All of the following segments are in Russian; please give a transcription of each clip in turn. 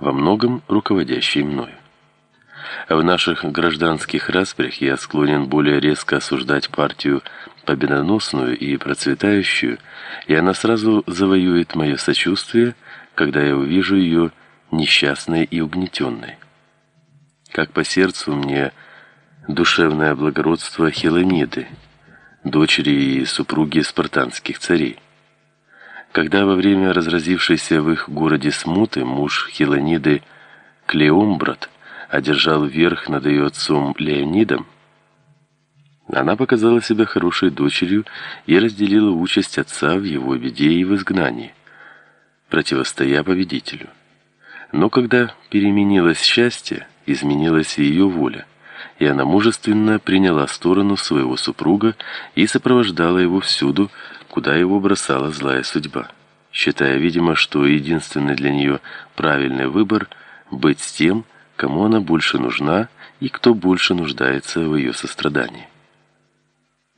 во многом руководящей мною. В наших гражданских распрях я склонен более резко осуждать партию победоносную и процветающую, и она сразу завоюет мое сочувствие, когда я увижу ее несчастной и угнетенной. Как по сердцу мне душевное благородство Хелониды, дочери и супруги спартанских царей. Когда во время разразившейся в их городе смуты муж Хелониды Клеомбрат одержал верх над ее отцом Леонидом, она показала себя хорошей дочерью и разделила участь отца в его беде и в изгнании, противостоя победителю. Но когда переменилось счастье, изменилась и ее воля, и она мужественно приняла сторону своего супруга и сопровождала его всюду, куда его бросала злая судьба, считая, видимо, что единственный для нее правильный выбор быть с тем, кому она больше нужна и кто больше нуждается в ее сострадании.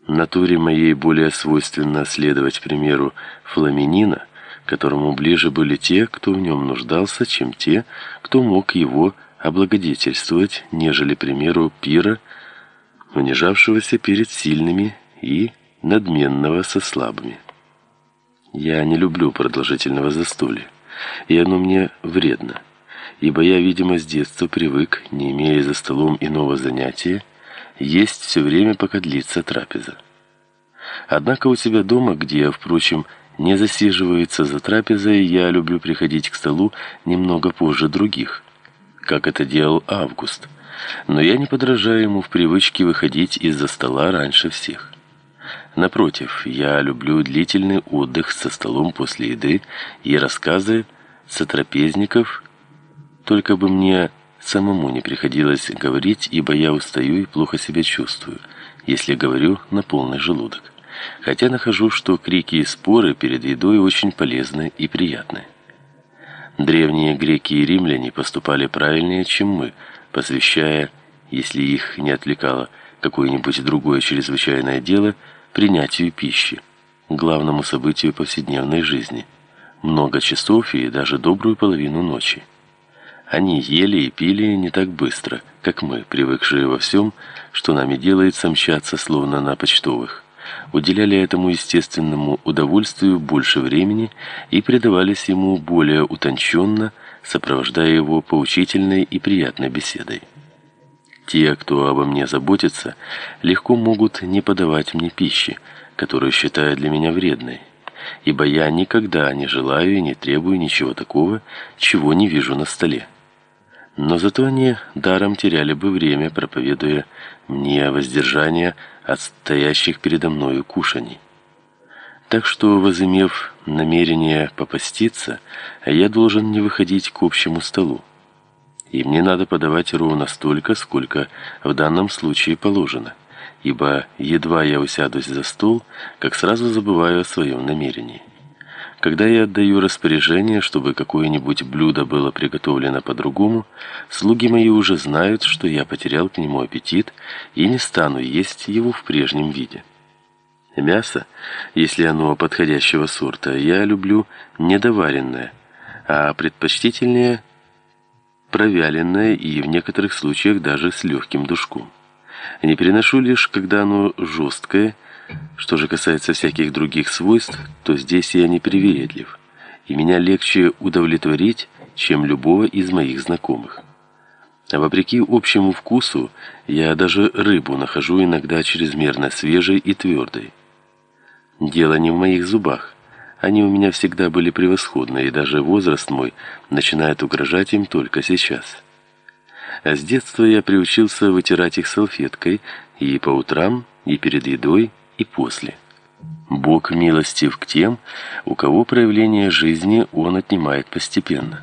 Натуре моей более свойственно следовать примеру Фламинина, которому ближе были те, кто в нем нуждался, чем те, кто мог его облагодетельствовать, нежели примеру Пира, унижавшегося перед сильными и надменного со слабыми. Я не люблю продолжительного застолья, и оно мне вредно ибо я, видимо, с детства привык, не имея за столом иного занятия, есть все время, пока длится трапеза. Однако у себя дома, где, впрочем, не засиживается за трапезой, я люблю приходить к столу немного позже других, как это делал Август. Но я не подражаю ему в привычке выходить из-за стола раньше всех. Напротив, я люблю длительный отдых со столом после еды и рассказы сотрапезников только бы мне самому не приходилось говорить, ибо я устаю и плохо себя чувствую, если говорю на полный желудок. Хотя нахожу, что крики и споры перед едой очень полезны и приятны. Древние греки и римляне поступали правильнее, чем мы, посвящая, если их не отвлекало какое-нибудь другое чрезвычайное дело, принятию пищи, главному событию повседневной жизни, много часов и даже добрую половину ночи. Они ели и пили не так быстро, как мы, привыкшие во всем, что нами делается, мчаться словно на почтовых. Уделяли этому естественному удовольствию больше времени и предавались ему более утонченно, сопровождая его поучительной и приятной беседой. Те, кто обо мне заботится, легко могут не подавать мне пищи, которую считают для меня вредной, ибо я никогда не желаю и не требую ничего такого, чего не вижу на столе. Но зато они даром теряли бы время, проповедуя мне воздержание от стоящих передо мною кушаний. Так что, возымев намерение попаститься, я должен не выходить к общему столу. И мне надо подавать ровно столько, сколько в данном случае положено, ибо едва я усядусь за стол, как сразу забываю о своем намерении. Когда я отдаю распоряжение, чтобы какое-нибудь блюдо было приготовлено по-другому, слуги мои уже знают, что я потерял к нему аппетит и не стану есть его в прежнем виде. Мясо, если оно подходящего сорта, я люблю недоваренное, а предпочтительнее провяленное и в некоторых случаях даже с легким душком. Не переношу лишь, когда оно жесткое что же касается всяких других свойств, то здесь я не привередлив, и меня легче удовлетворить, чем любого из моих знакомых. А вопреки общему вкусу, я даже рыбу нахожу иногда чрезмерно свежей и твердой. Дело не в моих зубах. Они у меня всегда были превосходны, и даже возраст мой начинает угрожать им только сейчас. А с детства я приучился вытирать их салфеткой и по утрам, и перед едой, и после. Бог милостив к тем, у кого проявление жизни он отнимает постепенно.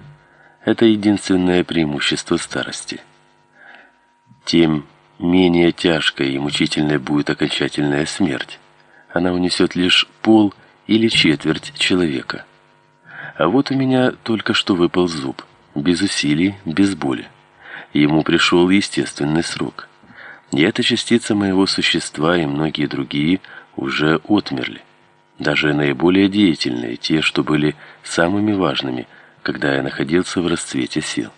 Это единственное преимущество старости. Тем менее тяжкой и мучительной будет окончательная смерть. Она унесет лишь пол или четверть человека. А вот у меня только что выпал зуб, без усилий, без боли. Ему пришел естественный срок. И эта частица моего существа и многие другие уже отмерли. Даже наиболее деятельные, те, что были самыми важными, когда я находился в расцвете сил.